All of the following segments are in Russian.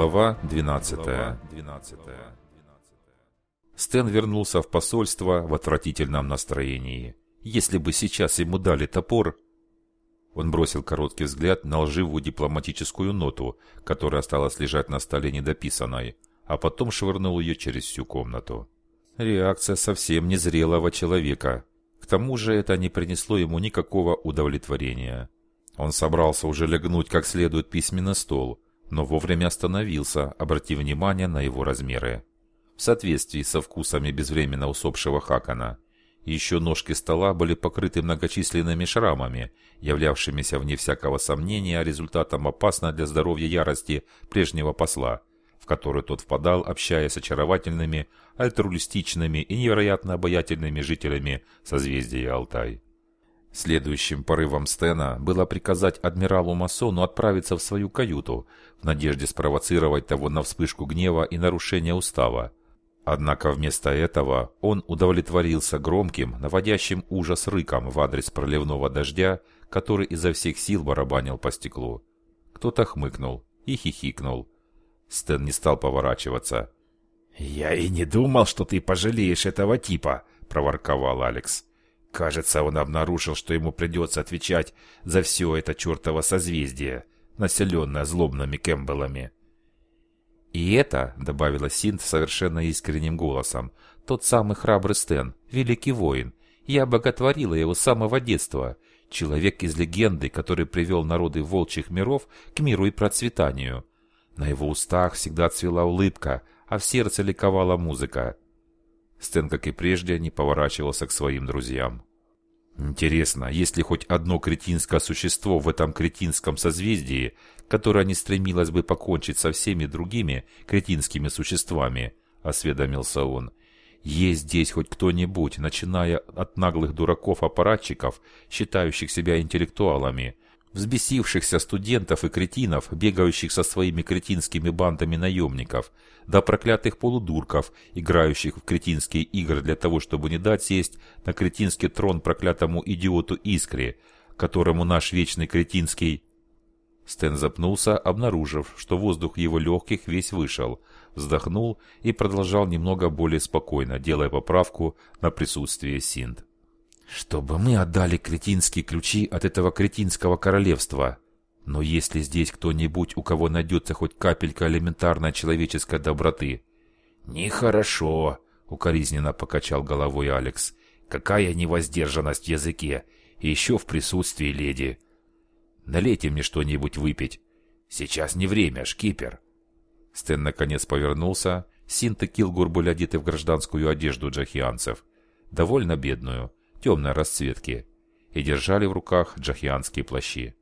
Глава 12. Стэн вернулся в посольство в отвратительном настроении. Если бы сейчас ему дали топор... Он бросил короткий взгляд на лживую дипломатическую ноту, которая осталась лежать на столе недописанной, а потом швырнул ее через всю комнату. Реакция совсем незрелого человека. К тому же это не принесло ему никакого удовлетворения. Он собрался уже легнуть как следует письменный стол, но вовремя остановился, обратив внимание на его размеры. В соответствии со вкусами безвременно усопшего Хакана, еще ножки стола были покрыты многочисленными шрамами, являвшимися вне всякого сомнения результатом опасной для здоровья ярости прежнего посла, в который тот впадал, общаясь с очаровательными, альтруистичными и невероятно обаятельными жителями созвездия Алтай. Следующим порывом Стена было приказать адмиралу Масону отправиться в свою каюту, в надежде спровоцировать того на вспышку гнева и нарушение устава. Однако вместо этого он удовлетворился громким, наводящим ужас рыком в адрес проливного дождя, который изо всех сил барабанил по стеклу. Кто-то хмыкнул и хихикнул. Стэн не стал поворачиваться. «Я и не думал, что ты пожалеешь этого типа», — проворковал Алекс. Кажется, он обнаружил, что ему придется отвечать за все это чертово созвездие, населенное злобными Кэмпбеллами. «И это», — добавила Синт совершенно искренним голосом, — «тот самый храбрый Стэн, великий воин. Я боготворила его с самого детства. Человек из легенды, который привел народы волчьих миров к миру и процветанию. На его устах всегда цвела улыбка, а в сердце ликовала музыка. Стэн, как и прежде, не поворачивался к своим друзьям. Интересно, есть ли хоть одно кретинское существо в этом кретинском созвездии, которое не стремилось бы покончить со всеми другими кретинскими существами, осведомился он. Есть здесь хоть кто-нибудь, начиная от наглых дураков-аппаратчиков, считающих себя интеллектуалами, взбесившихся студентов и кретинов, бегающих со своими кретинскими бандами наемников, до проклятых полудурков, играющих в кретинские игры для того, чтобы не дать сесть на кретинский трон проклятому идиоту Искре, которому наш вечный кретинский... Стэн запнулся, обнаружив, что воздух его легких весь вышел, вздохнул и продолжал немного более спокойно, делая поправку на присутствие Синд чтобы мы отдали кретинские ключи от этого кретинского королевства. Но если здесь кто-нибудь, у кого найдется хоть капелька элементарной человеческой доброты... Нехорошо, укоризненно покачал головой Алекс. Какая невоздержанность в языке, и еще в присутствии леди. Налейте мне что-нибудь выпить. Сейчас не время, шкипер. Стэн наконец повернулся. Синт и Килгур были одеты в гражданскую одежду джахианцев. Довольно бедную темной расцветки, и держали в руках джахианские плащи.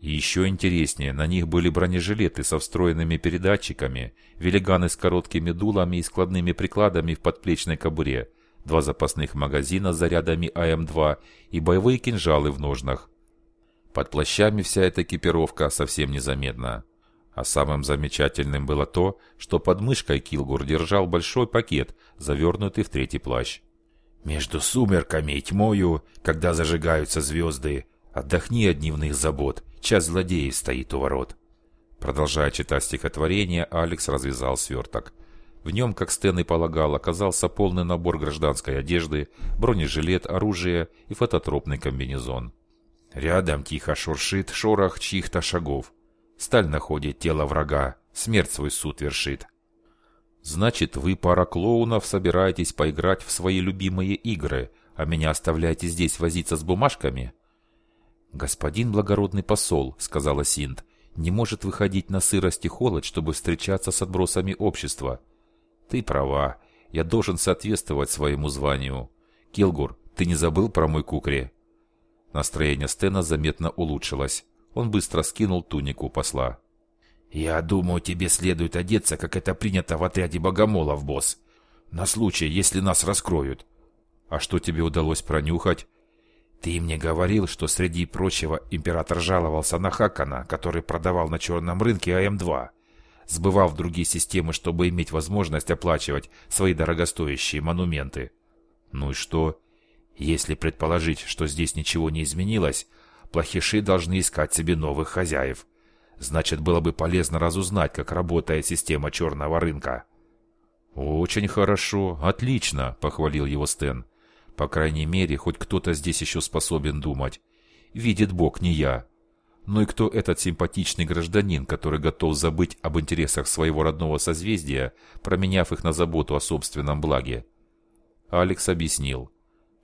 И еще интереснее, на них были бронежилеты со встроенными передатчиками, велиганы с короткими дулами и складными прикладами в подплечной кобуре, два запасных магазина с зарядами АМ-2 и боевые кинжалы в ножнах. Под плащами вся эта экипировка совсем незаметна. А самым замечательным было то, что под мышкой Килгур держал большой пакет, завернутый в третий плащ. Между сумерками и тьмою, когда зажигаются звезды, отдохни от дневных забот, час злодеев стоит у ворот. Продолжая читать стихотворение, Алекс развязал сверток. В нем, как Стэн и полагал, оказался полный набор гражданской одежды, бронежилет, оружие и фототропный комбинезон. Рядом тихо шуршит шорох чьих-то шагов. Сталь находит тело врага, смерть свой суд вершит. Значит, вы, пара клоунов, собираетесь поиграть в свои любимые игры, а меня оставляете здесь возиться с бумажками? Господин благородный посол, сказала Синт, не может выходить на сырость и холод, чтобы встречаться с отбросами общества. Ты права, я должен соответствовать своему званию. Килгур, ты не забыл про мой кукри? Настроение Стена заметно улучшилось. Он быстро скинул тунику посла. «Я думаю, тебе следует одеться, как это принято в отряде богомолов, босс. На случай, если нас раскроют». «А что тебе удалось пронюхать?» «Ты мне говорил, что среди прочего император жаловался на Хакана, который продавал на черном рынке АМ-2, сбывал в другие системы, чтобы иметь возможность оплачивать свои дорогостоящие монументы». «Ну и что?» «Если предположить, что здесь ничего не изменилось, плохиши должны искать себе новых хозяев». Значит, было бы полезно разузнать, как работает система черного рынка. «Очень хорошо, отлично», — похвалил его Стэн. «По крайней мере, хоть кто-то здесь еще способен думать. Видит Бог, не я. Ну и кто этот симпатичный гражданин, который готов забыть об интересах своего родного созвездия, променяв их на заботу о собственном благе?» Алекс объяснил.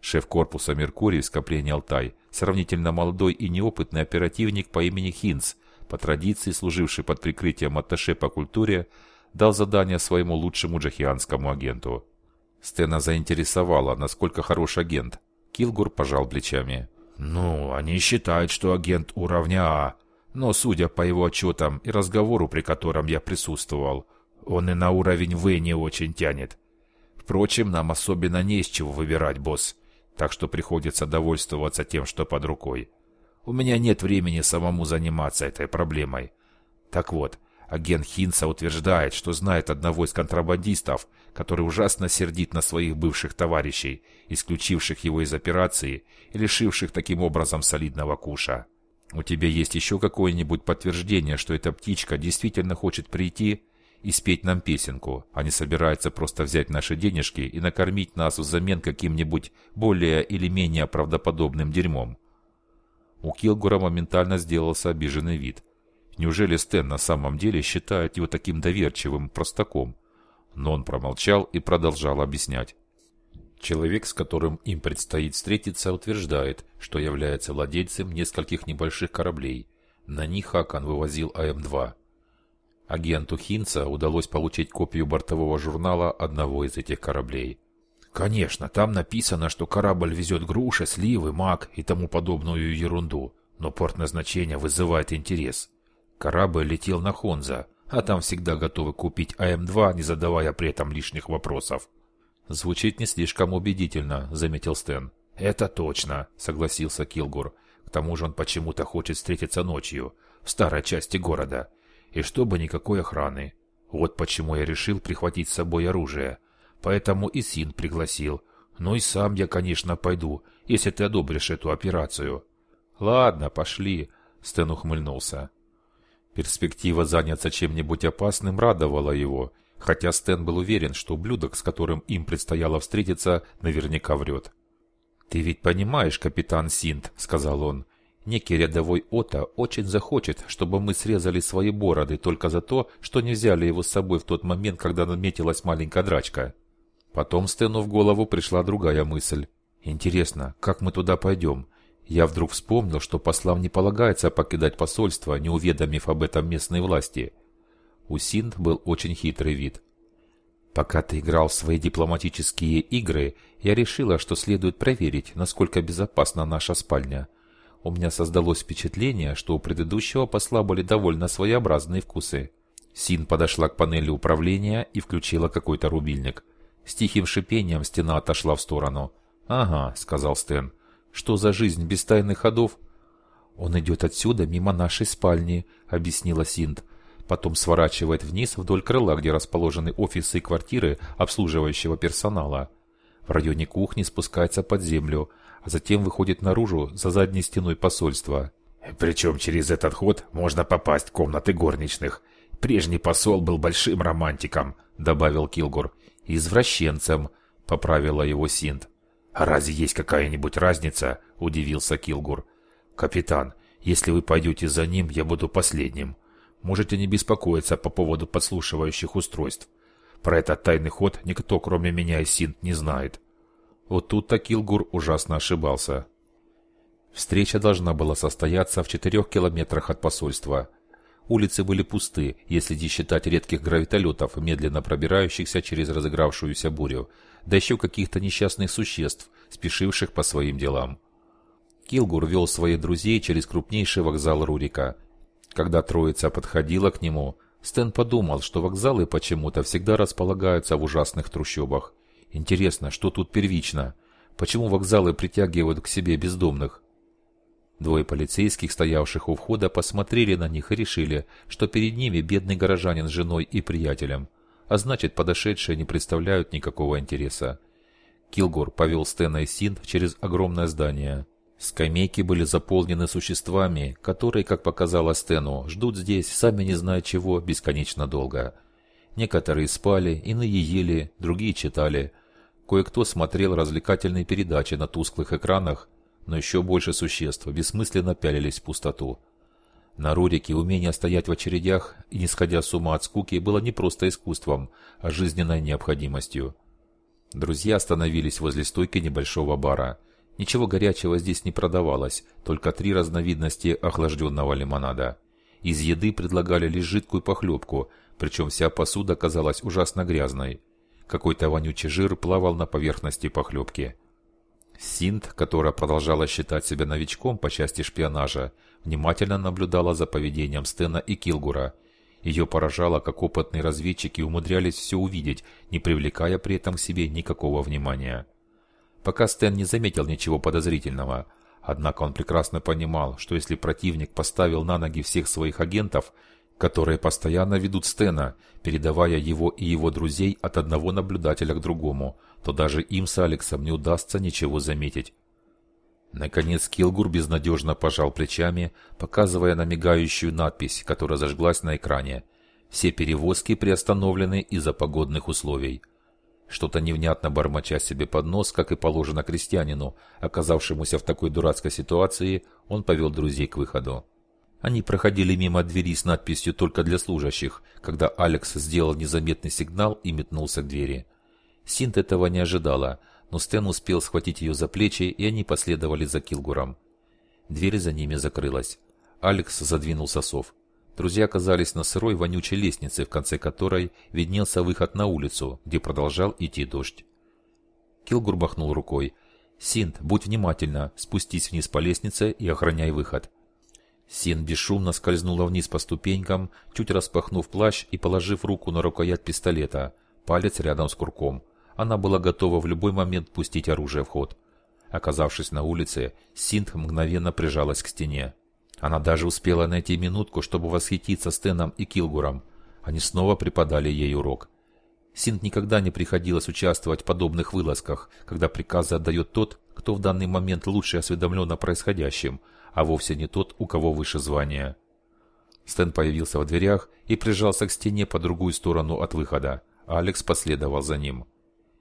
Шеф корпуса «Меркурий» в скоплении «Алтай» сравнительно молодой и неопытный оперативник по имени Хинц, по традиции служивший под прикрытием атташе по культуре, дал задание своему лучшему джахианскому агенту. Стена заинтересовала, насколько хорош агент. Килгур пожал плечами. «Ну, они считают, что агент уровня А. Но, судя по его отчетам и разговору, при котором я присутствовал, он и на уровень В не очень тянет. Впрочем, нам особенно не из чего выбирать, босс. Так что приходится довольствоваться тем, что под рукой. У меня нет времени самому заниматься этой проблемой. Так вот, Агент Хинца утверждает, что знает одного из контрабандистов, который ужасно сердит на своих бывших товарищей, исключивших его из операции и лишивших таким образом солидного куша. У тебя есть еще какое-нибудь подтверждение, что эта птичка действительно хочет прийти и спеть нам песенку, а не собирается просто взять наши денежки и накормить нас взамен каким-нибудь более или менее правдоподобным дерьмом? У Килгура моментально сделался обиженный вид – Неужели Стэн на самом деле считает его таким доверчивым простаком? Но он промолчал и продолжал объяснять. Человек, с которым им предстоит встретиться, утверждает, что является владельцем нескольких небольших кораблей. На них Хакан вывозил АМ-2. Агенту Хинца удалось получить копию бортового журнала одного из этих кораблей. Конечно, там написано, что корабль везет груши, сливы, мак и тому подобную ерунду, но порт назначения вызывает интерес. Корабль летел на Хонза, а там всегда готовы купить АМ-2, не задавая при этом лишних вопросов. «Звучит не слишком убедительно», — заметил Стэн. «Это точно», — согласился Килгур. «К тому же он почему-то хочет встретиться ночью, в старой части города, и чтобы никакой охраны. Вот почему я решил прихватить с собой оружие. Поэтому и Син пригласил. Ну и сам я, конечно, пойду, если ты одобришь эту операцию». «Ладно, пошли», — Стэн ухмыльнулся. Перспектива заняться чем-нибудь опасным радовала его, хотя Стэн был уверен, что ублюдок, с которым им предстояло встретиться, наверняка врет. «Ты ведь понимаешь, капитан Синт», — сказал он, — «некий рядовой Ота очень захочет, чтобы мы срезали свои бороды только за то, что не взяли его с собой в тот момент, когда наметилась маленькая драчка». Потом Стэну в голову пришла другая мысль. «Интересно, как мы туда пойдем? Я вдруг вспомнил, что послам не полагается покидать посольство, не уведомив об этом местной власти. У Синд был очень хитрый вид. Пока ты играл в свои дипломатические игры, я решила, что следует проверить, насколько безопасна наша спальня. У меня создалось впечатление, что у предыдущего посла были довольно своеобразные вкусы. Син подошла к панели управления и включила какой-то рубильник. С тихим шипением стена отошла в сторону. «Ага», — сказал Стэн. Что за жизнь без тайных ходов? Он идет отсюда мимо нашей спальни, объяснила Синд. Потом сворачивает вниз вдоль крыла, где расположены офисы и квартиры обслуживающего персонала. В районе кухни спускается под землю, а затем выходит наружу за задней стеной посольства. Причем через этот ход можно попасть в комнаты горничных. Прежний посол был большим романтиком, добавил Килгур. Извращенцем, поправила его Синд. «А разве есть какая-нибудь разница?» – удивился Килгур. «Капитан, если вы пойдете за ним, я буду последним. Можете не беспокоиться по поводу подслушивающих устройств. Про этот тайный ход никто, кроме меня и Синт, не знает». Вот тут-то Килгур ужасно ошибался. Встреча должна была состояться в четырех километрах от посольства. Улицы были пусты, если не считать редких гравитолетов, медленно пробирающихся через разыгравшуюся бурю, да еще каких-то несчастных существ, спешивших по своим делам. Килгур вел своих друзей через крупнейший вокзал Рурика. Когда троица подходила к нему, Стэн подумал, что вокзалы почему-то всегда располагаются в ужасных трущобах. Интересно, что тут первично? Почему вокзалы притягивают к себе бездомных? Двое полицейских, стоявших у входа, посмотрели на них и решили, что перед ними бедный горожанин с женой и приятелем а значит подошедшие не представляют никакого интереса. Килгор повел Стэна и Синт через огромное здание. Скамейки были заполнены существами, которые, как показалось Стэну, ждут здесь, сами не зная чего, бесконечно долго. Некоторые спали, иные ели, другие читали. Кое-кто смотрел развлекательные передачи на тусклых экранах, но еще больше существ бессмысленно пялились в пустоту. На Рурике умение стоять в очередях и не сходя с ума от скуки было не просто искусством, а жизненной необходимостью. Друзья остановились возле стойки небольшого бара – Ничего горячего здесь не продавалось, только три разновидности охлажденного лимонада. Из еды предлагали лишь жидкую похлебку, причем вся посуда казалась ужасно грязной. Какой-то вонючий жир плавал на поверхности похлебки. Синт, которая продолжала считать себя новичком по части шпионажа, внимательно наблюдала за поведением Стена и Килгура. Ее поражало, как опытные разведчики умудрялись все увидеть, не привлекая при этом к себе никакого внимания пока Стэн не заметил ничего подозрительного. Однако он прекрасно понимал, что если противник поставил на ноги всех своих агентов, которые постоянно ведут Стена, передавая его и его друзей от одного наблюдателя к другому, то даже им с Алексом не удастся ничего заметить. Наконец Килгур безнадежно пожал плечами, показывая на мигающую надпись, которая зажглась на экране. Все перевозки приостановлены из-за погодных условий. Что-то невнятно бормоча себе под нос, как и положено крестьянину, оказавшемуся в такой дурацкой ситуации, он повел друзей к выходу. Они проходили мимо двери с надписью «Только для служащих», когда Алекс сделал незаметный сигнал и метнулся к двери. Синт этого не ожидала, но Стэн успел схватить ее за плечи, и они последовали за Килгуром. Дверь за ними закрылась. Алекс задвинул сосов. Друзья оказались на сырой вонючей лестнице, в конце которой виднелся выход на улицу, где продолжал идти дождь. Килгур махнул рукой. «Синт, будь внимательна, спустись вниз по лестнице и охраняй выход». Син бесшумно скользнула вниз по ступенькам, чуть распахнув плащ и положив руку на рукоять пистолета, палец рядом с курком. Она была готова в любой момент пустить оружие в ход. Оказавшись на улице, Синт мгновенно прижалась к стене. Она даже успела найти минутку, чтобы восхититься Стеном и Килгуром. Они снова преподали ей урок. Синт никогда не приходилось участвовать в подобных вылазках, когда приказы отдает тот, кто в данный момент лучше осведомлен о происходящем, а вовсе не тот, у кого выше звание. Стэн появился в дверях и прижался к стене по другую сторону от выхода, а Алекс последовал за ним.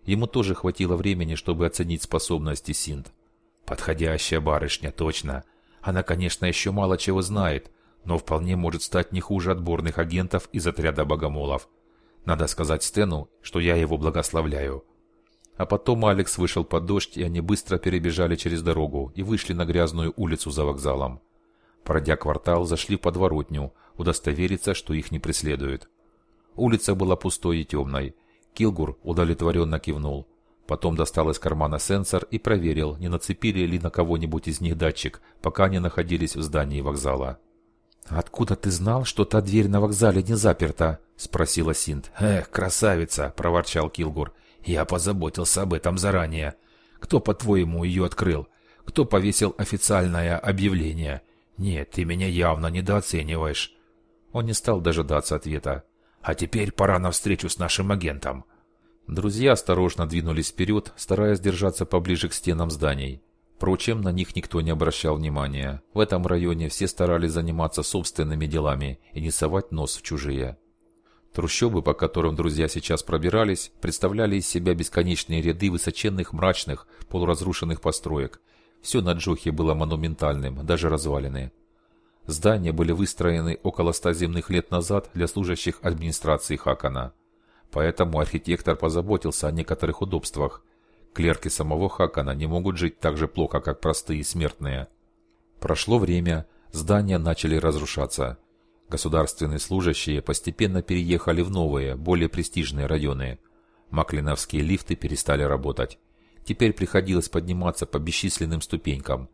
Ему тоже хватило времени, чтобы оценить способности Синт. «Подходящая барышня, точно. Она, конечно, еще мало чего знает, но вполне может стать не хуже отборных агентов из отряда богомолов. Надо сказать Стэну, что я его благословляю. А потом Алекс вышел под дождь, и они быстро перебежали через дорогу и вышли на грязную улицу за вокзалом. Пройдя квартал, зашли в подворотню, удостовериться, что их не преследуют. Улица была пустой и темной. Килгур удовлетворенно кивнул. Потом достал из кармана сенсор и проверил, не нацепили ли на кого-нибудь из них датчик, пока они находились в здании вокзала. «Откуда ты знал, что та дверь на вокзале не заперта?» – спросила Синт. «Эх, красавица!» – проворчал Килгур. «Я позаботился об этом заранее. Кто, по-твоему, ее открыл? Кто повесил официальное объявление? Нет, ты меня явно недооцениваешь». Он не стал дожидаться ответа. «А теперь пора на встречу с нашим агентом. Друзья осторожно двинулись вперед, стараясь держаться поближе к стенам зданий. Впрочем, на них никто не обращал внимания. В этом районе все старались заниматься собственными делами и не совать нос в чужие. Трущобы, по которым друзья сейчас пробирались, представляли из себя бесконечные ряды высоченных, мрачных, полуразрушенных построек. Все на Джохе было монументальным, даже развалины. Здания были выстроены около ста земных лет назад для служащих администрации Хакана. Поэтому архитектор позаботился о некоторых удобствах. Клерки самого Хакана не могут жить так же плохо, как простые смертные. Прошло время, здания начали разрушаться. Государственные служащие постепенно переехали в новые, более престижные районы. Маклиновские лифты перестали работать. Теперь приходилось подниматься по бесчисленным ступенькам.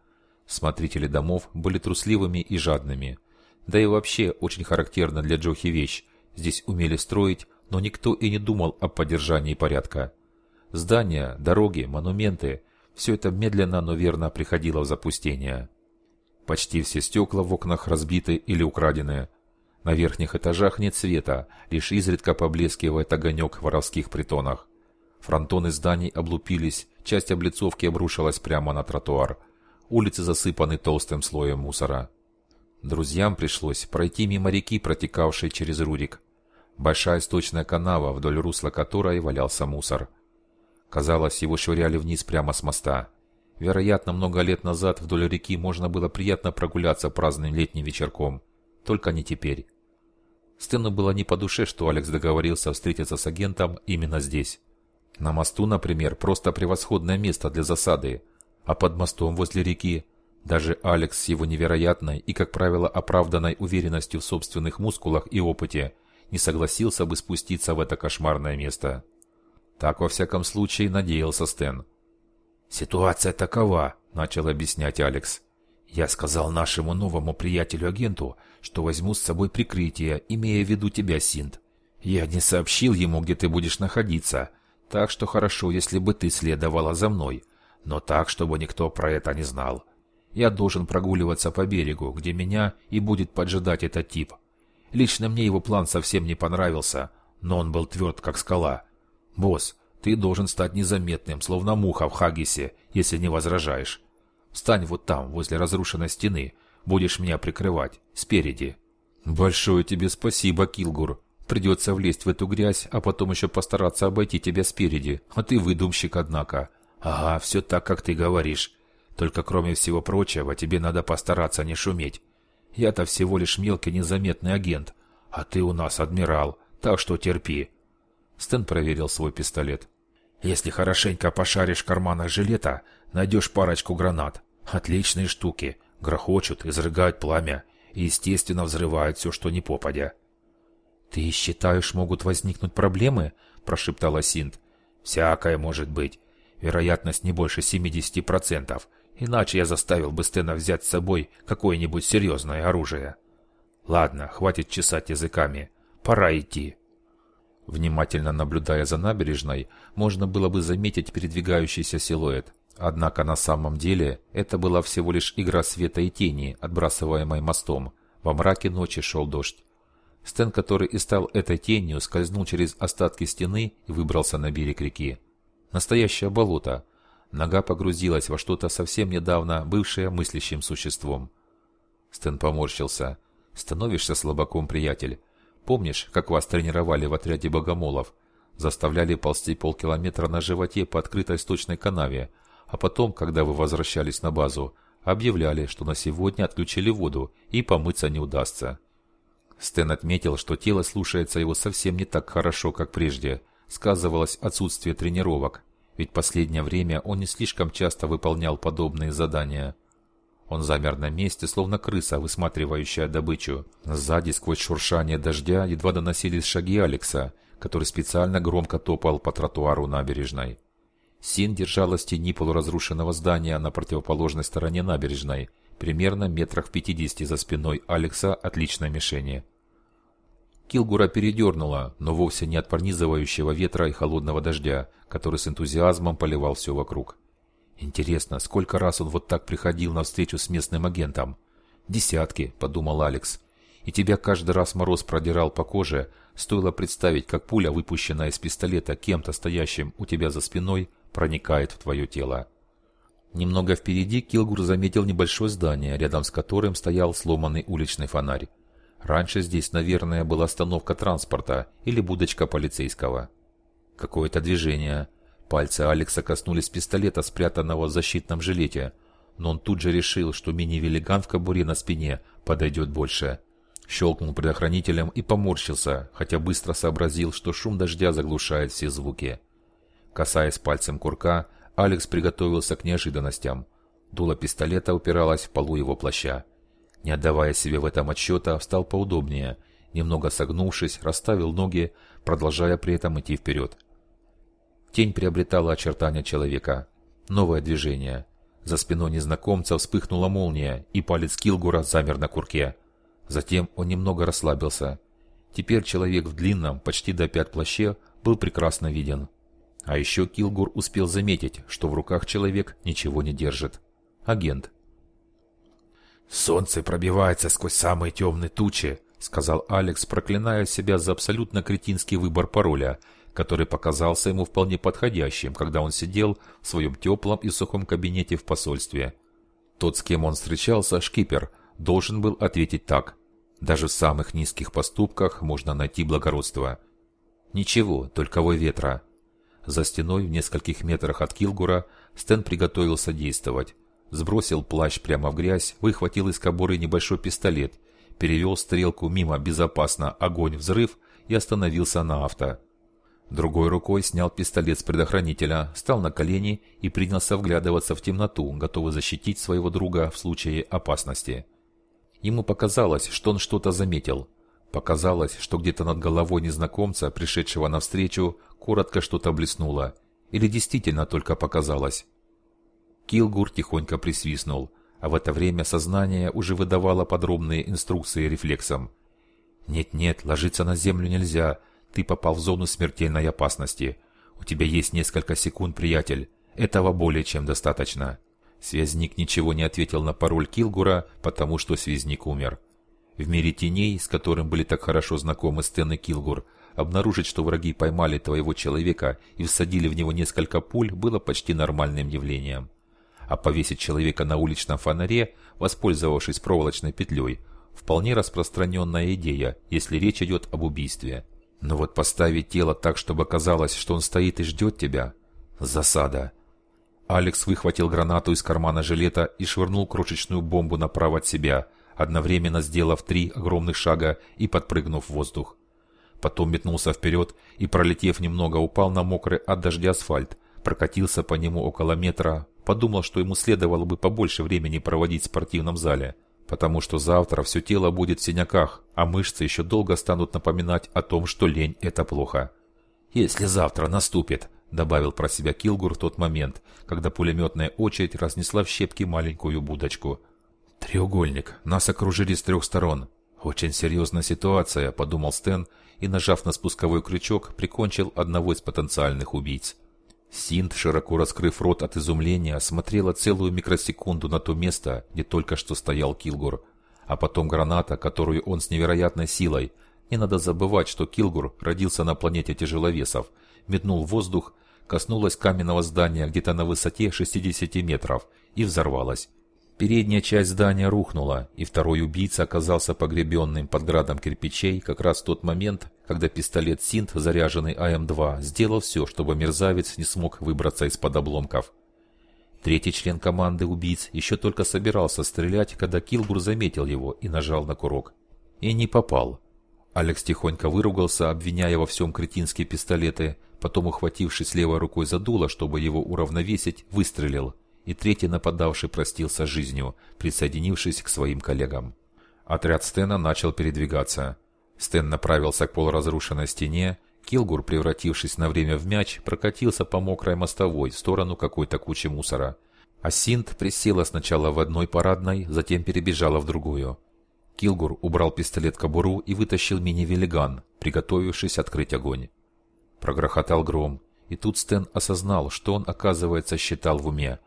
Смотрители домов были трусливыми и жадными. Да и вообще очень характерно для Джохи вещь. Здесь умели строить, но никто и не думал о поддержании порядка. Здания, дороги, монументы – все это медленно, но верно приходило в запустение. Почти все стекла в окнах разбиты или украдены. На верхних этажах нет света, лишь изредка поблескивает огонек в воровских притонах. Фронтоны зданий облупились, часть облицовки обрушилась прямо на тротуар. Улицы засыпаны толстым слоем мусора. Друзьям пришлось пройти мимо реки, протекавшей через Рурик. Большая сточная канава, вдоль русла которой валялся мусор. Казалось, его швыряли вниз прямо с моста. Вероятно, много лет назад вдоль реки можно было приятно прогуляться праздным летним вечерком. Только не теперь. Стэну было не по душе, что Алекс договорился встретиться с агентом именно здесь. На мосту, например, просто превосходное место для засады, а под мостом возле реки даже Алекс с его невероятной и, как правило, оправданной уверенностью в собственных мускулах и опыте не согласился бы спуститься в это кошмарное место. Так, во всяком случае, надеялся Стэн. «Ситуация такова», — начал объяснять Алекс. «Я сказал нашему новому приятелю-агенту, что возьму с собой прикрытие, имея в виду тебя, Синт. Я не сообщил ему, где ты будешь находиться, так что хорошо, если бы ты следовала за мной, но так, чтобы никто про это не знал. Я должен прогуливаться по берегу, где меня и будет поджидать этот тип. Лично мне его план совсем не понравился, но он был тверд, как скала. Босс, ты должен стать незаметным, словно муха в Хагисе, если не возражаешь. Встань вот там, возле разрушенной стены. Будешь меня прикрывать. Спереди. Большое тебе спасибо, Килгур. Придется влезть в эту грязь, а потом еще постараться обойти тебя спереди. А ты выдумщик, однако. Ага, все так, как ты говоришь. Только кроме всего прочего, тебе надо постараться не шуметь. Я-то всего лишь мелкий незаметный агент, а ты у нас адмирал, так что терпи. Стэн проверил свой пистолет. Если хорошенько пошаришь в карманах жилета, найдешь парочку гранат. Отличные штуки. Грохочут, изрыгают пламя и, естественно, взрывают все, что не попадя. «Ты считаешь, могут возникнуть проблемы?» – прошептала Синт. «Всякое может быть. Вероятность не больше 70%. Иначе я заставил бы Стена взять с собой какое-нибудь серьезное оружие. Ладно, хватит чесать языками. Пора идти». Внимательно наблюдая за набережной, можно было бы заметить передвигающийся силуэт. Однако на самом деле это была всего лишь игра света и тени, отбрасываемой мостом. Во мраке ночи шел дождь. Стэн, который и стал этой тенью, скользнул через остатки стены и выбрался на берег реки. Настоящее болото. Нога погрузилась во что-то совсем недавно бывшее мыслящим существом. Стэн поморщился. «Становишься слабаком, приятель. Помнишь, как вас тренировали в отряде богомолов? Заставляли ползти полкилометра на животе по открытой сточной канаве, а потом, когда вы возвращались на базу, объявляли, что на сегодня отключили воду и помыться не удастся. Стэн отметил, что тело слушается его совсем не так хорошо, как прежде. Сказывалось отсутствие тренировок, ведь последнее время он не слишком часто выполнял подобные задания. Он замер на месте, словно крыса, высматривающая добычу. Сзади, сквозь шуршание дождя, едва доносились шаги Алекса, который специально громко топал по тротуару набережной. Син держалась тени полуразрушенного здания на противоположной стороне набережной, примерно метрах в пятидесяти за спиной Алекса отличной мишени. Килгура передернула, но вовсе не от пронизывающего ветра и холодного дождя, который с энтузиазмом поливал все вокруг. Интересно, сколько раз он вот так приходил на встречу с местным агентом? Десятки, подумал Алекс. И тебя каждый раз мороз продирал по коже, стоило представить, как пуля, выпущенная из пистолета кем-то стоящим у тебя за спиной, проникает в твое тело. Немного впереди Килгур заметил небольшое здание, рядом с которым стоял сломанный уличный фонарь. Раньше здесь, наверное, была остановка транспорта или будочка полицейского. Какое-то движение. Пальцы Алекса коснулись пистолета, спрятанного в защитном жилете, но он тут же решил, что мини-велиган в кобуре на спине подойдет больше. Щелкнул предохранителем и поморщился, хотя быстро сообразил, что шум дождя заглушает все звуки. Касаясь пальцем курка, Алекс приготовился к неожиданностям. Дуло пистолета упиралось в полу его плаща. Не отдавая себе в этом отчета, встал поудобнее, немного согнувшись, расставил ноги, продолжая при этом идти вперед. Тень приобретала очертания человека. Новое движение. За спиной незнакомца вспыхнула молния, и палец Килгура замер на курке. Затем он немного расслабился. Теперь человек в длинном, почти до пят плаще, был прекрасно виден. А еще Килгур успел заметить, что в руках человек ничего не держит. Агент. «Солнце пробивается сквозь самые темные тучи», — сказал Алекс, проклиная себя за абсолютно кретинский выбор пароля, который показался ему вполне подходящим, когда он сидел в своем теплом и сухом кабинете в посольстве. Тот, с кем он встречался, шкипер, должен был ответить так. Даже в самых низких поступках можно найти благородство. Ничего, только вой ветра. За стеной в нескольких метрах от Килгура Стэн приготовился действовать. Сбросил плащ прямо в грязь, выхватил из кобуры небольшой пистолет, перевел стрелку мимо безопасно огонь-взрыв и остановился на авто. Другой рукой снял пистолет с предохранителя, встал на колени и принялся вглядываться в темноту, готовый защитить своего друга в случае опасности. Ему показалось, что он что-то заметил. Показалось, что где-то над головой незнакомца, пришедшего навстречу, коротко что-то блеснуло. Или действительно только показалось. Килгур тихонько присвистнул, а в это время сознание уже выдавало подробные инструкции рефлексом. «Нет-нет, ложиться на землю нельзя. Ты попал в зону смертельной опасности. У тебя есть несколько секунд, приятель. Этого более чем достаточно». Связник ничего не ответил на пароль Килгура, потому что связник умер. В мире теней, с которым были так хорошо знакомы Стэн и Килгур, обнаружить, что враги поймали твоего человека и всадили в него несколько пуль, было почти нормальным явлением. А повесить человека на уличном фонаре, воспользовавшись проволочной петлей, вполне распространенная идея, если речь идет об убийстве. Но вот поставить тело так, чтобы казалось, что он стоит и ждет тебя – засада. Алекс выхватил гранату из кармана жилета и швырнул крошечную бомбу направо от себя, одновременно сделав три огромных шага и подпрыгнув в воздух. Потом метнулся вперед и, пролетев немного, упал на мокрый от дождя асфальт, прокатился по нему около метра, подумал, что ему следовало бы побольше времени проводить в спортивном зале, потому что завтра все тело будет в синяках, а мышцы еще долго станут напоминать о том, что лень – это плохо. «Если завтра наступит», – добавил про себя Килгур в тот момент, когда пулеметная очередь разнесла в щепки маленькую будочку. «Треугольник. Нас окружили с трех сторон. Очень серьезная ситуация», – подумал Стэн и, нажав на спусковой крючок, прикончил одного из потенциальных убийц. Синт, широко раскрыв рот от изумления, смотрела целую микросекунду на то место, где только что стоял Килгур. А потом граната, которую он с невероятной силой, не надо забывать, что Килгур родился на планете тяжеловесов, метнул в воздух, коснулась каменного здания где-то на высоте 60 метров и взорвалась. Передняя часть здания рухнула, и второй убийца оказался погребенным под градом кирпичей как раз в тот момент, когда пистолет Синт, заряженный АМ-2, сделал все, чтобы мерзавец не смог выбраться из-под обломков. Третий член команды убийц еще только собирался стрелять, когда Килгур заметил его и нажал на курок. И не попал. Алекс тихонько выругался, обвиняя во всем кретинские пистолеты, потом, ухватившись левой рукой за дуло, чтобы его уравновесить, выстрелил – и третий нападавший простился жизнью, присоединившись к своим коллегам. Отряд Стена начал передвигаться. Стэн направился к полуразрушенной стене, Килгур, превратившись на время в мяч, прокатился по мокрой мостовой в сторону какой-то кучи мусора. А Синт присела сначала в одной парадной, затем перебежала в другую. Килгур убрал пистолет кобуру и вытащил мини-велиган, приготовившись открыть огонь. Прогрохотал гром, и тут Стэн осознал, что он, оказывается, считал в уме.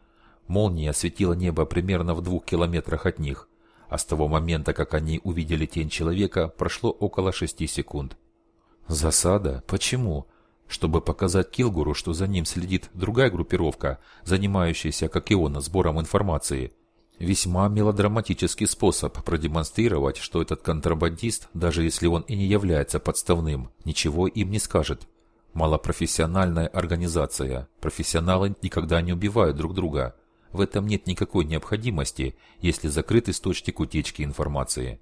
Молния осветила небо примерно в двух километрах от них, а с того момента, как они увидели тень человека, прошло около шести секунд. Засада? Почему? Чтобы показать Килгуру, что за ним следит другая группировка, занимающаяся, как и он, сбором информации. Весьма мелодраматический способ продемонстрировать, что этот контрабандист, даже если он и не является подставным, ничего им не скажет. Малопрофессиональная организация. Профессионалы никогда не убивают друг друга. В этом нет никакой необходимости, если закрыт источник утечки информации.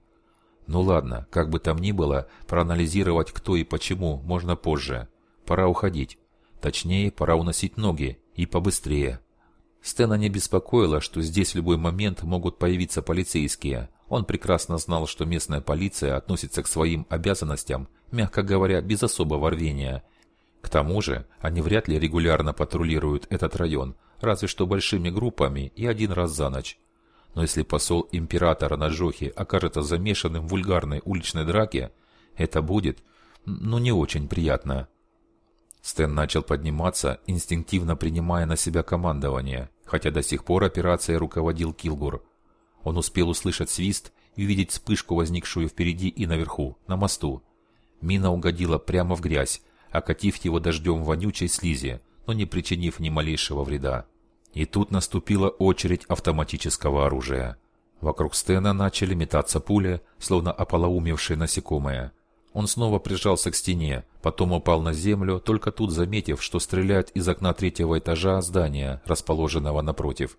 Ну ладно, как бы там ни было, проанализировать кто и почему можно позже. Пора уходить. Точнее, пора уносить ноги. И побыстрее. Стена не беспокоило, что здесь в любой момент могут появиться полицейские. Он прекрасно знал, что местная полиция относится к своим обязанностям, мягко говоря, без особого рвения. К тому же, они вряд ли регулярно патрулируют этот район, разве что большими группами и один раз за ночь. Но если посол императора на Джохе окажется замешанным в вульгарной уличной драке, это будет, ну, не очень приятно. Стэн начал подниматься, инстинктивно принимая на себя командование, хотя до сих пор операцией руководил Килгур. Он успел услышать свист и увидеть вспышку, возникшую впереди и наверху, на мосту. Мина угодила прямо в грязь, окатив его дождем вонючей слизи, но не причинив ни малейшего вреда. И тут наступила очередь автоматического оружия. Вокруг Стена начали метаться пули, словно ополоумевшие насекомые. Он снова прижался к стене, потом упал на землю, только тут заметив, что стреляют из окна третьего этажа здания, расположенного напротив.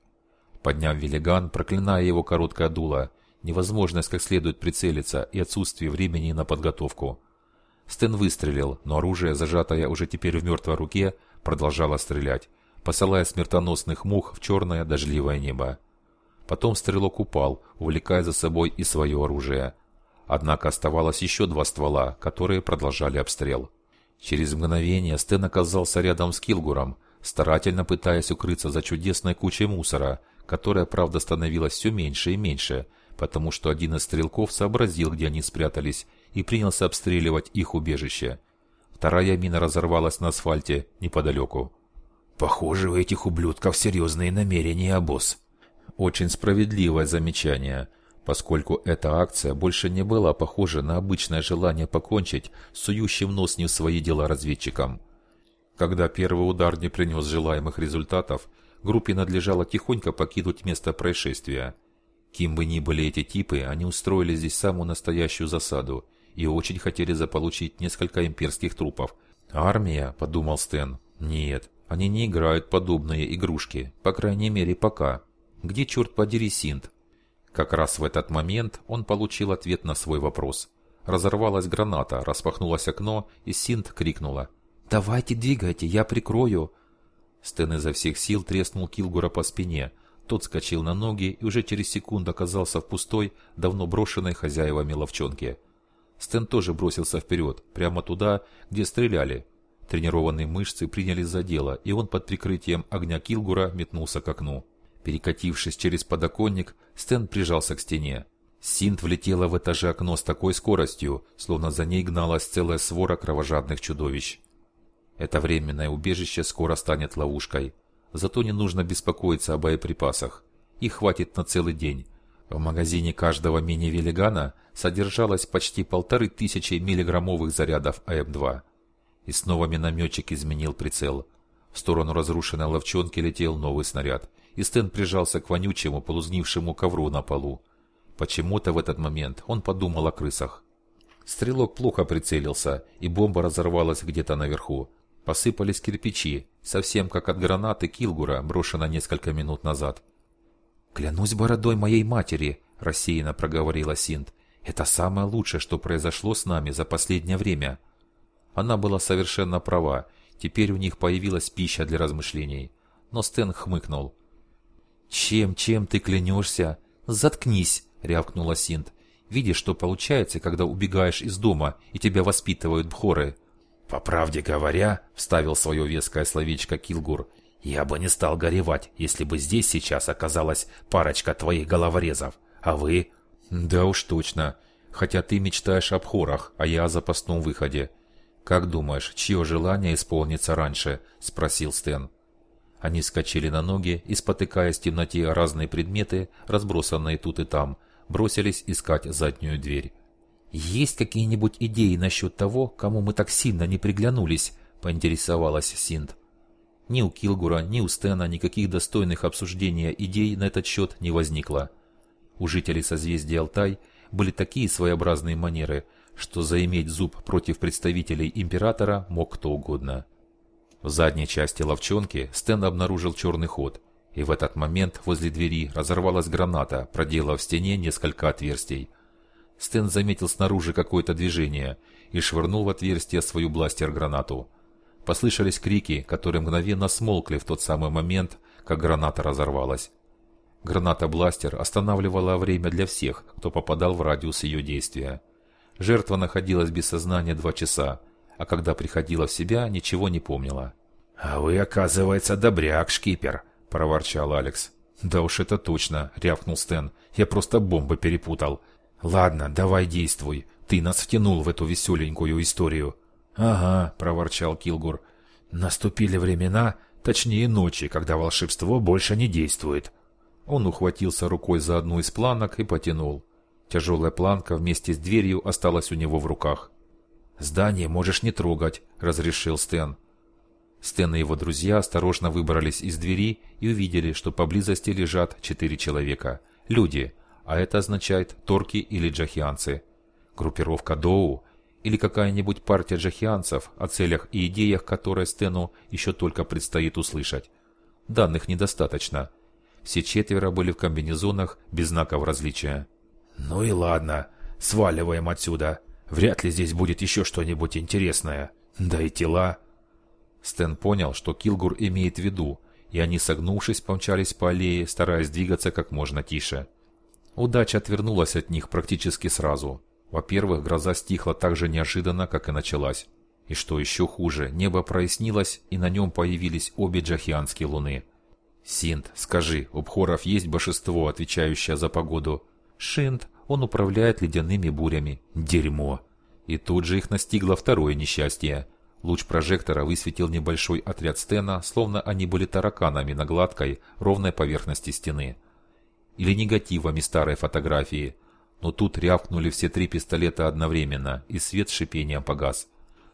Подняв велиган, проклиная его короткое дуло, невозможность как следует прицелиться и отсутствие времени на подготовку. Стэн выстрелил, но оружие, зажатое уже теперь в мертвой руке, продолжало стрелять, посылая смертоносных мух в черное дождливое небо. Потом стрелок упал, увлекая за собой и свое оружие. Однако оставалось еще два ствола, которые продолжали обстрел. Через мгновение Стэн оказался рядом с Килгуром, старательно пытаясь укрыться за чудесной кучей мусора, которая, правда, становилась все меньше и меньше, потому что один из стрелков сообразил, где они спрятались, и принялся обстреливать их убежище. Вторая мина разорвалась на асфальте неподалеку. «Похоже, у этих ублюдков серьезные намерения, босс». Очень справедливое замечание, поскольку эта акция больше не была похожа на обычное желание покончить сующим нос не в свои дела разведчиком. Когда первый удар не принес желаемых результатов, группе надлежало тихонько покинуть место происшествия. Кем бы ни были эти типы, они устроили здесь самую настоящую засаду и очень хотели заполучить несколько имперских трупов. «Армия?» – подумал Стэн. «Нет, они не играют подобные игрушки, по крайней мере пока. Где, черт подери, Синт?» Как раз в этот момент он получил ответ на свой вопрос. Разорвалась граната, распахнулось окно, и Синт крикнула. «Давайте двигайте, я прикрою!» Стэн изо всех сил треснул Килгура по спине. Тот скочил на ноги и уже через секунду оказался в пустой, давно брошенной хозяевами ловчонке. Стэн тоже бросился вперед, прямо туда, где стреляли. Тренированные мышцы принялись за дело, и он под прикрытием огня Килгура метнулся к окну. Перекатившись через подоконник, Стэн прижался к стене. Синт влетела в этаже окно с такой скоростью, словно за ней гналась целая свора кровожадных чудовищ. Это временное убежище скоро станет ловушкой. Зато не нужно беспокоиться о боеприпасах. Их хватит на целый день. В магазине каждого мини-велигана содержалось почти полторы тысячи миллиграммовых зарядов АМ-2. И снова минометчик изменил прицел. В сторону разрушенной ловчонки летел новый снаряд, и Стэн прижался к вонючему, полузнившему ковру на полу. Почему-то в этот момент он подумал о крысах. Стрелок плохо прицелился, и бомба разорвалась где-то наверху. Посыпались кирпичи, совсем как от гранаты Килгура, брошенной несколько минут назад. «Клянусь бородой моей матери», – рассеянно проговорила Синт. «Это самое лучшее, что произошло с нами за последнее время». Она была совершенно права. Теперь у них появилась пища для размышлений. Но Стэн хмыкнул. «Чем, чем ты клянешься?» «Заткнись!» – рявкнула Синт. «Видишь, что получается, когда убегаешь из дома, и тебя воспитывают бхоры?» «По правде говоря», — вставил свое веское словечко Килгур, «я бы не стал горевать, если бы здесь сейчас оказалась парочка твоих головорезов. А вы?» «Да уж точно. Хотя ты мечтаешь об хорах, а я о запасном выходе. Как думаешь, чье желание исполнится раньше?» — спросил Стэн. Они скачали на ноги и, спотыкаясь в темноте разные предметы, разбросанные тут и там, бросились искать заднюю дверь. «Есть какие-нибудь идеи насчет того, кому мы так сильно не приглянулись?» – поинтересовалась Синт. Ни у Килгура, ни у Стена никаких достойных обсуждения идей на этот счет не возникло. У жителей созвездия Алтай были такие своеобразные манеры, что заиметь зуб против представителей императора мог кто угодно. В задней части ловчонки Стэн обнаружил черный ход, и в этот момент возле двери разорвалась граната, проделав в стене несколько отверстий – Стэн заметил снаружи какое-то движение и швырнул в отверстие свою бластер-гранату. Послышались крики, которые мгновенно смолкли в тот самый момент, как граната разорвалась. Граната-бластер останавливала время для всех, кто попадал в радиус ее действия. Жертва находилась без сознания два часа, а когда приходила в себя, ничего не помнила. «А вы, оказывается, добряк, шкипер», — проворчал Алекс. «Да уж это точно», — рявкнул Стэн. «Я просто бомбы перепутал. «Ладно, давай действуй. Ты нас втянул в эту веселенькую историю». «Ага», — проворчал Килгур. «Наступили времена, точнее ночи, когда волшебство больше не действует». Он ухватился рукой за одну из планок и потянул. Тяжелая планка вместе с дверью осталась у него в руках. «Здание можешь не трогать», — разрешил Стэн. Стэн и его друзья осторожно выбрались из двери и увидели, что поблизости лежат четыре человека. Люди, а это означает торки или джахианцы. Группировка Доу или какая-нибудь партия джахианцев, о целях и идеях которой Стэну еще только предстоит услышать. Данных недостаточно. Все четверо были в комбинезонах без знаков различия. «Ну и ладно, сваливаем отсюда. Вряд ли здесь будет еще что-нибудь интересное. Да и тела...» Стэн понял, что Килгур имеет в виду, и они, согнувшись, помчались по аллее, стараясь двигаться как можно тише. Удача отвернулась от них практически сразу. Во-первых, гроза стихла так же неожиданно, как и началась. И что еще хуже, небо прояснилось, и на нем появились обе джахианские луны. «Синт, скажи, у Бхоров есть божество, отвечающее за погоду?» «Шинт, он управляет ледяными бурями». «Дерьмо!» И тут же их настигло второе несчастье. Луч прожектора высветил небольшой отряд стена, словно они были тараканами на гладкой, ровной поверхности стены. Или негативами старой фотографии – но тут рявкнули все три пистолета одновременно, и свет с шипением погас.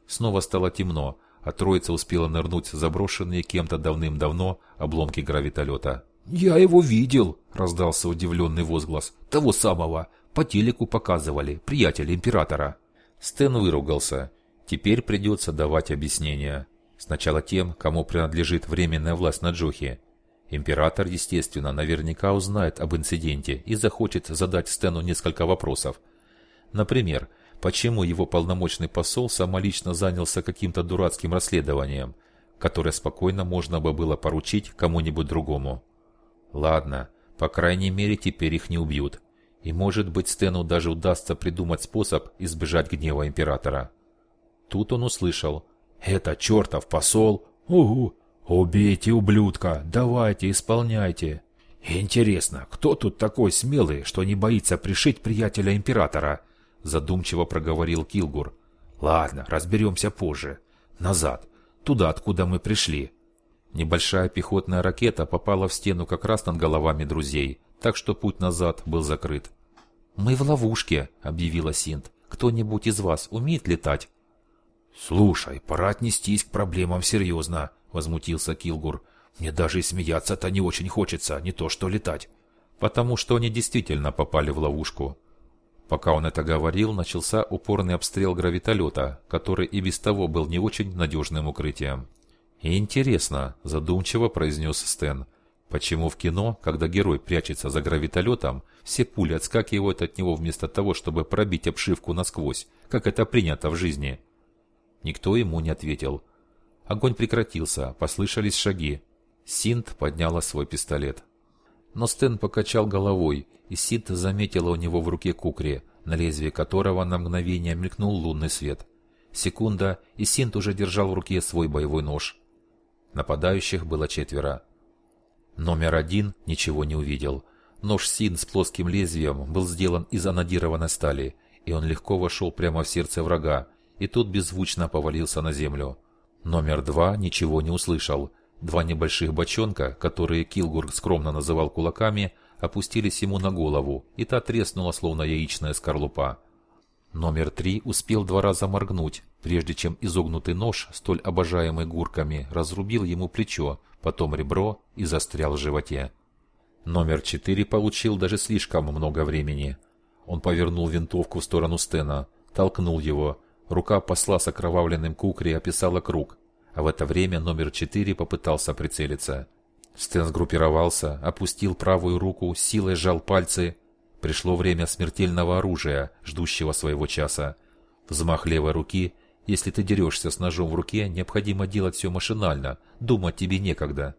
Снова стало темно, а троица успела нырнуть в заброшенные кем-то давным-давно обломки гравитолета. «Я его видел!» – раздался удивленный возглас. «Того самого! По телеку показывали, приятель императора!» Стэн выругался. Теперь придется давать объяснения. Сначала тем, кому принадлежит временная власть на Джохе, Император, естественно, наверняка узнает об инциденте и захочет задать Стэну несколько вопросов. Например, почему его полномочный посол самолично занялся каким-то дурацким расследованием, которое спокойно можно бы было поручить кому-нибудь другому. Ладно, по крайней мере теперь их не убьют. И может быть Стэну даже удастся придумать способ избежать гнева императора. Тут он услышал. «Это чертов посол! Угу! «Убейте ублюдка! Давайте, исполняйте!» «Интересно, кто тут такой смелый, что не боится пришить приятеля императора?» Задумчиво проговорил Килгур. «Ладно, разберемся позже. Назад. Туда, откуда мы пришли». Небольшая пехотная ракета попала в стену как раз над головами друзей, так что путь назад был закрыт. «Мы в ловушке», — объявила Синт. «Кто-нибудь из вас умеет летать?» «Слушай, пора отнестись к проблемам серьезно», возмутился Килгур. «Мне даже и смеяться-то не очень хочется, не то что летать». «Потому что они действительно попали в ловушку». Пока он это говорил, начался упорный обстрел гравитолета, который и без того был не очень надежным укрытием. И «Интересно», – задумчиво произнес Стэн, – «почему в кино, когда герой прячется за гравитолетом, все пули отскакивают от него вместо того, чтобы пробить обшивку насквозь, как это принято в жизни?» Никто ему не ответил – Огонь прекратился, послышались шаги. Синт подняла свой пистолет. Но Стэн покачал головой, и Синт заметила у него в руке кукри, на лезвие которого на мгновение мелькнул лунный свет. Секунда, и Синт уже держал в руке свой боевой нож. Нападающих было четверо. Номер один ничего не увидел. Нож Син с плоским лезвием был сделан из анодированной стали, и он легко вошел прямо в сердце врага, и тот беззвучно повалился на землю. Номер два ничего не услышал. Два небольших бочонка, которые Килгург скромно называл кулаками, опустились ему на голову, и та треснула, словно яичная скорлупа. Номер три успел два раза моргнуть, прежде чем изогнутый нож, столь обожаемый гурками, разрубил ему плечо, потом ребро и застрял в животе. Номер четыре получил даже слишком много времени. Он повернул винтовку в сторону Стена, толкнул его, Рука посла с окровавленным кукри описала круг, а в это время номер четыре попытался прицелиться. Стэн сгруппировался, опустил правую руку, силой сжал пальцы. Пришло время смертельного оружия, ждущего своего часа. Взмах левой руки. Если ты дерешься с ножом в руке, необходимо делать все машинально, думать тебе некогда.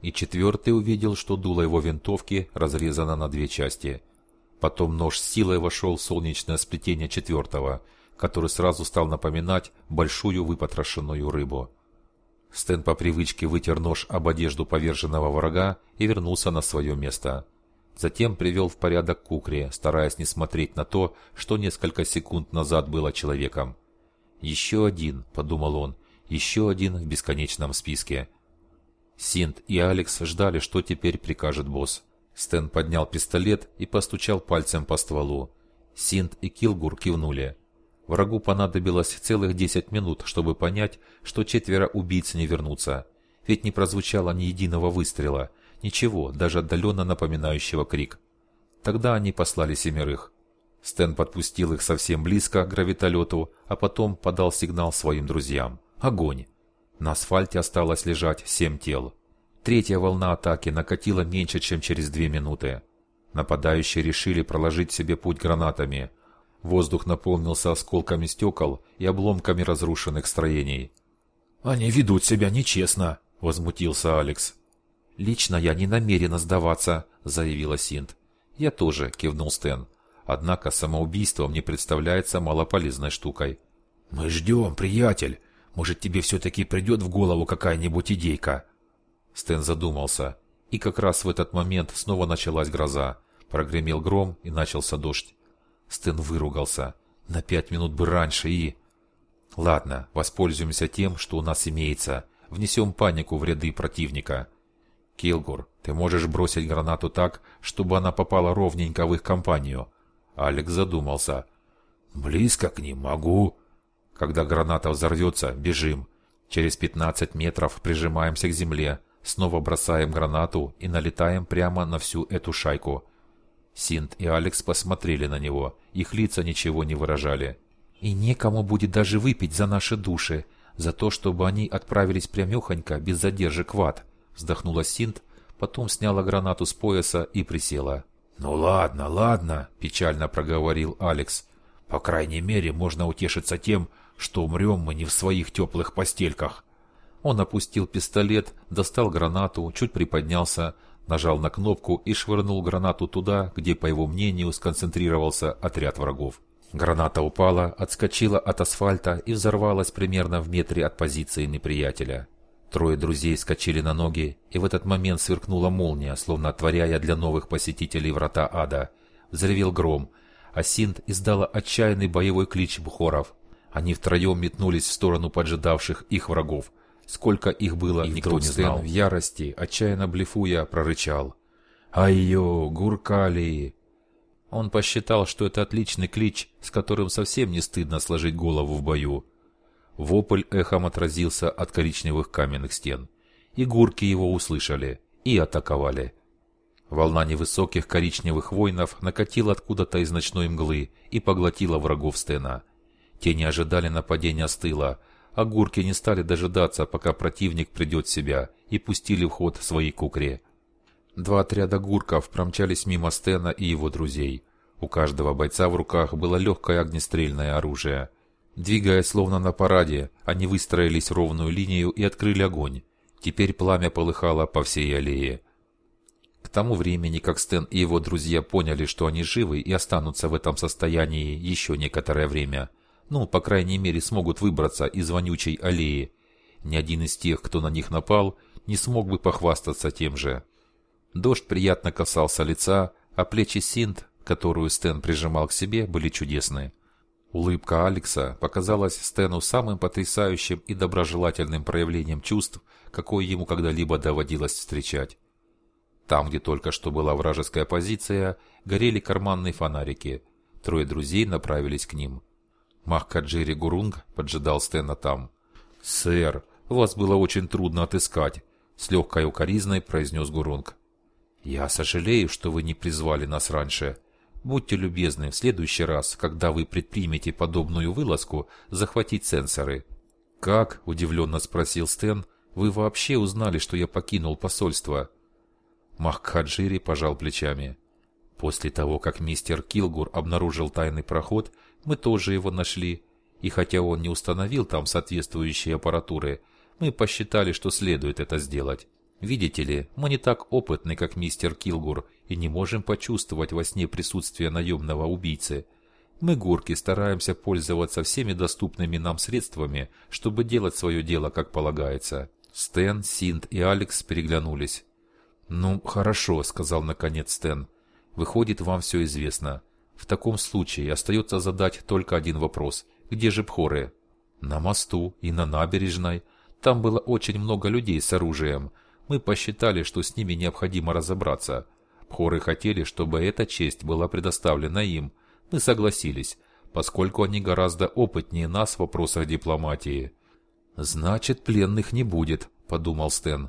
И четвертый увидел, что дуло его винтовки разрезано на две части. Потом нож с силой вошел в солнечное сплетение четвертого – который сразу стал напоминать большую выпотрошенную рыбу. Стэн по привычке вытер нож об одежду поверженного врага и вернулся на свое место. Затем привел в порядок кукри, стараясь не смотреть на то, что несколько секунд назад было человеком. «Еще один», — подумал он, — «еще один в бесконечном списке». Синт и Алекс ждали, что теперь прикажет босс. Стэн поднял пистолет и постучал пальцем по стволу. Синт и Килгур кивнули. Врагу понадобилось целых 10 минут, чтобы понять, что четверо убийц не вернутся. Ведь не прозвучало ни единого выстрела, ничего, даже отдаленно напоминающего крик. Тогда они послали семерых. Стэн подпустил их совсем близко к гравитолету, а потом подал сигнал своим друзьям. Огонь! На асфальте осталось лежать семь тел. Третья волна атаки накатила меньше, чем через две минуты. Нападающие решили проложить себе путь гранатами. Воздух наполнился осколками стекол и обломками разрушенных строений. «Они ведут себя нечестно», — возмутился Алекс. «Лично я не намерена сдаваться», — заявила Синт. «Я тоже», — кивнул Стэн. «Однако самоубийство мне представляется малополезной штукой». «Мы ждем, приятель. Может, тебе все-таки придет в голову какая-нибудь идейка?» Стэн задумался. И как раз в этот момент снова началась гроза. Прогремел гром и начался дождь. Стэн выругался. На пять минут бы раньше и... Ладно, воспользуемся тем, что у нас имеется. Внесем панику в ряды противника. Килгур, ты можешь бросить гранату так, чтобы она попала ровненько в их компанию. Алекс задумался. Близко к ним могу. Когда граната взорвется, бежим. Через 15 метров прижимаемся к земле, снова бросаем гранату и налетаем прямо на всю эту шайку. Синт и Алекс посмотрели на него, их лица ничего не выражали. «И некому будет даже выпить за наши души, за то, чтобы они отправились прямехонько, без задержек в ад», вздохнула Синт, потом сняла гранату с пояса и присела. «Ну ладно, ладно», – печально проговорил Алекс. «По крайней мере, можно утешиться тем, что умрем мы не в своих теплых постельках. Он опустил пистолет, достал гранату, чуть приподнялся, нажал на кнопку и швырнул гранату туда, где, по его мнению, сконцентрировался отряд врагов. Граната упала, отскочила от асфальта и взорвалась примерно в метре от позиции неприятеля. Трое друзей скочили на ноги, и в этот момент сверкнула молния, словно отворяя для новых посетителей врата ада. Взревел гром, а Синт издала отчаянный боевой клич бухоров. Они втроем метнулись в сторону поджидавших их врагов. Сколько их было, и никто не знал. в ярости, отчаянно блефуя, прорычал. «Айо, гуркали!» Он посчитал, что это отличный клич, с которым совсем не стыдно сложить голову в бою. Вопль эхом отразился от коричневых каменных стен. И гурки его услышали и атаковали. Волна невысоких коричневых воинов накатила откуда-то из ночной мглы и поглотила врагов Стена. Те не ожидали нападения с тыла, а гурки не стали дожидаться, пока противник придет в себя, и пустили в ход свои кукри. Два отряда гурков промчались мимо Стена и его друзей. У каждого бойца в руках было легкое огнестрельное оружие. Двигаясь словно на параде, они выстроились ровную линию и открыли огонь. Теперь пламя полыхало по всей аллее. К тому времени, как Стэн и его друзья поняли, что они живы и останутся в этом состоянии еще некоторое время, ну, по крайней мере, смогут выбраться из вонючей аллеи. Ни один из тех, кто на них напал, не смог бы похвастаться тем же. Дождь приятно касался лица, а плечи Синт, которую Стэн прижимал к себе, были чудесны. Улыбка Алекса показалась Стэну самым потрясающим и доброжелательным проявлением чувств, какое ему когда-либо доводилось встречать. Там, где только что была вражеская позиция, горели карманные фонарики. Трое друзей направились к ним. Махкаджири Гурунг поджидал Стэна там. «Сэр, вас было очень трудно отыскать», — с легкой укоризной произнес Гурунг. «Я сожалею, что вы не призвали нас раньше. Будьте любезны, в следующий раз, когда вы предпримете подобную вылазку, захватить сенсоры». «Как?» — удивленно спросил Стэн. «Вы вообще узнали, что я покинул посольство?» Махкаджири пожал плечами. После того, как мистер Килгур обнаружил тайный проход, мы тоже его нашли, и хотя он не установил там соответствующие аппаратуры, мы посчитали, что следует это сделать. Видите ли, мы не так опытны, как мистер Килгур, и не можем почувствовать во сне присутствие наемного убийцы. Мы, гурки, стараемся пользоваться всеми доступными нам средствами, чтобы делать свое дело как полагается. Стэн, Синт и Алекс переглянулись. «Ну, хорошо», — сказал наконец Стэн. «Выходит, вам все известно. В таком случае остается задать только один вопрос. Где же Пхоры? На мосту и на набережной. Там было очень много людей с оружием. Мы посчитали, что с ними необходимо разобраться. Пхоры хотели, чтобы эта честь была предоставлена им. Мы согласились. поскольку они гораздо опытнее нас в вопросах дипломатии. «Значит, пленных не будет», — подумал Стэн.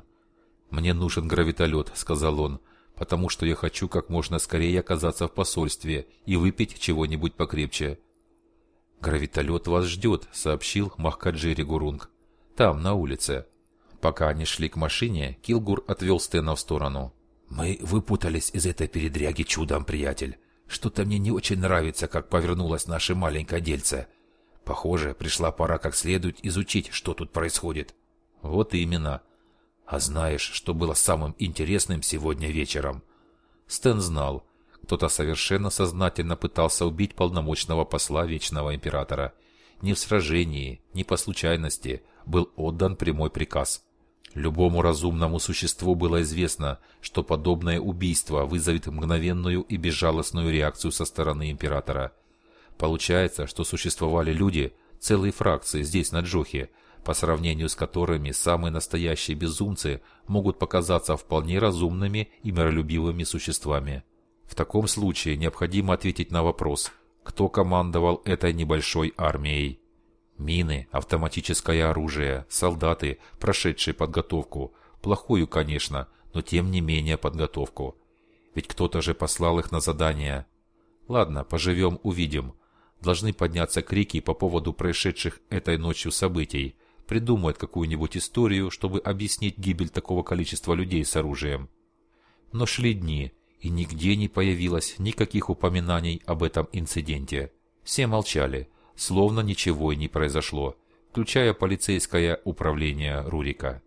«Мне нужен гравитолет», — сказал он, «потому что я хочу как можно скорее оказаться в посольстве и выпить чего-нибудь покрепче». «Гравитолет вас ждет», — сообщил Махкаджири Гурунг. «Там, на улице». Пока они шли к машине, Килгур отвел Стэна в сторону. «Мы выпутались из этой передряги чудом, приятель. Что-то мне не очень нравится, как повернулось наше маленькое дельце. Похоже, пришла пора как следует изучить, что тут происходит». «Вот именно. А знаешь, что было самым интересным сегодня вечером? Стэн знал. Кто-то совершенно сознательно пытался убить полномочного посла Вечного Императора. Ни в сражении, ни по случайности был отдан прямой приказ. Любому разумному существу было известно, что подобное убийство вызовет мгновенную и безжалостную реакцию со стороны Императора. Получается, что существовали люди, целые фракции здесь на Джохе, по сравнению с которыми самые настоящие безумцы могут показаться вполне разумными и миролюбивыми существами. В таком случае необходимо ответить на вопрос, кто командовал этой небольшой армией. Мины, автоматическое оружие, солдаты, прошедшие подготовку. Плохую, конечно, но тем не менее подготовку. Ведь кто-то же послал их на задание. Ладно, поживем, увидим. Должны подняться крики по поводу происшедших этой ночью событий придумает какую-нибудь историю, чтобы объяснить гибель такого количества людей с оружием. Но шли дни, и нигде не появилось никаких упоминаний об этом инциденте. Все молчали, словно ничего и не произошло, включая полицейское управление Рурика.